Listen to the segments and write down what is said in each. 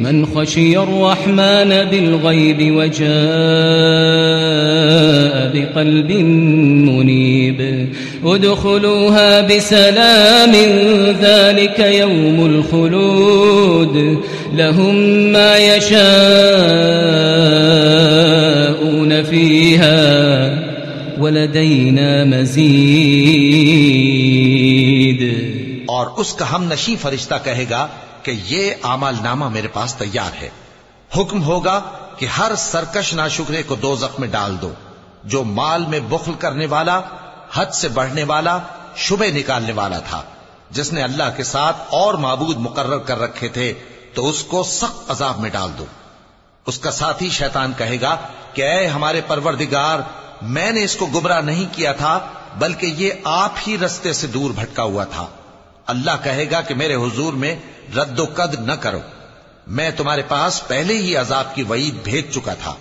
من خشي الرحمن بالغيب وجاء بقلب منيب. ادخلوها بسلام، ذلك يوم الخلود. لهم ما يشاءون فيها ولدينا مزيد. اور اس کا ہم نشیں فرشتہ کہے گا کہ یہ اعمال نامہ میرے پاس تیار ہے۔ حکم ہوگا کہ ہر سرکش ناشکرے کو دو میں ڈال دو۔ جو مال میں بخل کرنے والا، حد سے بڑھنے والا، شبہ نکالنے والا تھا۔ جس نے اللہ کے ساتھ اور معبود مقرر کر رکھے تھے، تو اس کو سخت عذاب میں ڈال دو۔ اس کا ساتھی شیطان کہے گا کہ اے ہمارے پروردگار، میں نے اس کو گمراہ نہیں کیا تھا، بلکہ یہ آپ ہی رستے سے دور بھٹکا ہوا تھا۔ اللہ کہے گا کہ میرے حضور میں رد و قد نہ کرو۔ میں تمہارے پاس پہلے ہی عذاب کی وعید بھیج چکا تھا۔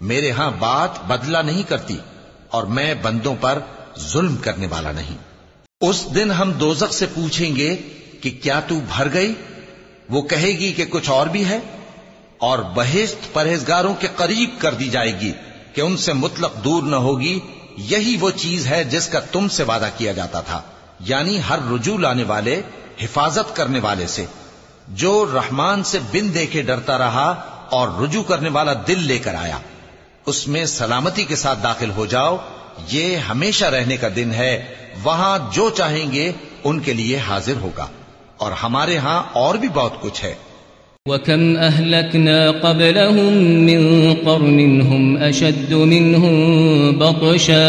میرے ہاں بات بدلہ نہیں کرتی اور میں بندوں پر ظلم کرنے والا نہیں۔ اس دن ہم دوزخ سے پوچھیں گے کہ کیا تو بھر گئی؟ وہ کہے گی کہ کچھ اور بھی ہے اور بہشت پرہیزگاروں کے قریب کر دی جائے گی کہ ان سے مطلق دور نہ ہوگی۔ یہی وہ چیز ہے جس کا تم سے وعدہ کیا جاتا تھا۔ یعنی ہر رجوع لانے والے، حفاظت کرنے والے سے۔ جو رحمان سے بن دیکھے ڈرتا رہا اور رجوع کرنے والا دل لے کر آیا، اس میں سلامتی کے ساتھ داخل ہو جاؤ، یہ ہمیشہ رہنے کا دن ہے، وہاں جو چاہیں گے ان کے لیے حاضر ہوگا۔ اور ہمارے ہاں اور بھی بہت کچھ ہے۔ وكم أهلكنا قبلهم من قرن هم أشد منهم بطشا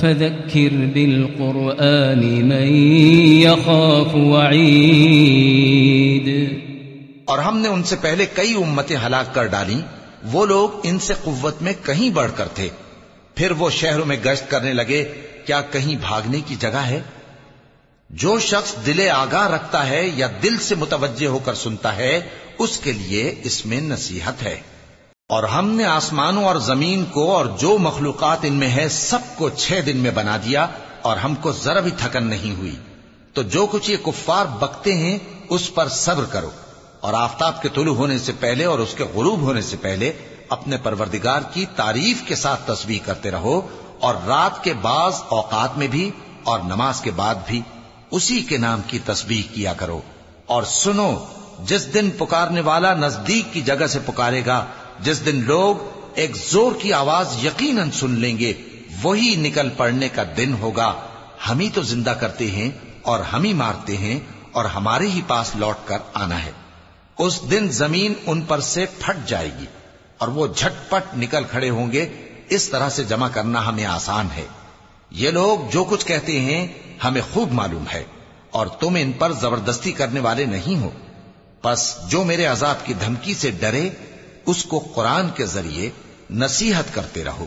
فذكر بالقرآن من يخاف وعيد۔ اور ہم نے ان سے پہلے کئی امتیں ہلاک کر ڈالی، وہ لوگ ان سے قوت میں کہیں بڑھ کر تھے۔ پھر وہ شہروں میں گشت کرنے لگے، کیا کہیں بھاگنے کی جگہ ہے؟ جو شخص دل آگاہ رکھتا ہے یا دل سے متوجہ ہو کر سنتا ہے، اس کے لیے اس میں نصیحت ہے۔ اور ہم نے آسمانوں اور زمین کو اور جو مخلوقات ان میں ہے سب کو چھ دن میں بنا دیا اور ہم کو ذرا بھی تھکن نہیں ہوئی۔ تو جو کچھ یہ کفار بکتے ہیں اس پر صبر کرو اور آفتاب کے طلوع ہونے سے پہلے اور اس کے غروب ہونے سے پہلے اپنے پروردگار کی تعریف کے ساتھ تصویر کرتے رہو اور رات کے بعض اوقات میں بھی اور نماز کے بعد بھی اسی کے نام کی تسبیح کیا کرو اور سنو، جس دن پکارنے والا نزدیک کی جگہ سے پکارے گا جس دن لوگ ایک زور کی آواز یقیناً سن لیں گے، وہی نکل پڑنے کا دن ہوگا۔ ہم ہی تو زندہ کرتے ہیں اور ہم ہی مارتے ہیں اور ہمارے ہی پاس لوٹ کر آنا ہے۔ اس دن زمین ان پر سے پھٹ جائے گی اور وہ جھٹ پٹ نکل کھڑے ہوں گے۔ اس طرح سے جمع کرنا ہمیں آسان ہے۔ یہ لوگ جو کچھ کہتے ہیں ہمیں خوب معلوم ہے اور تم ان پر زبردستی کرنے والے نہیں ہو۔ پس جو میرے عذاب کی دھمکی سے ڈرے اس کو قرآن کے ذریعے نصیحت کرتے رہو۔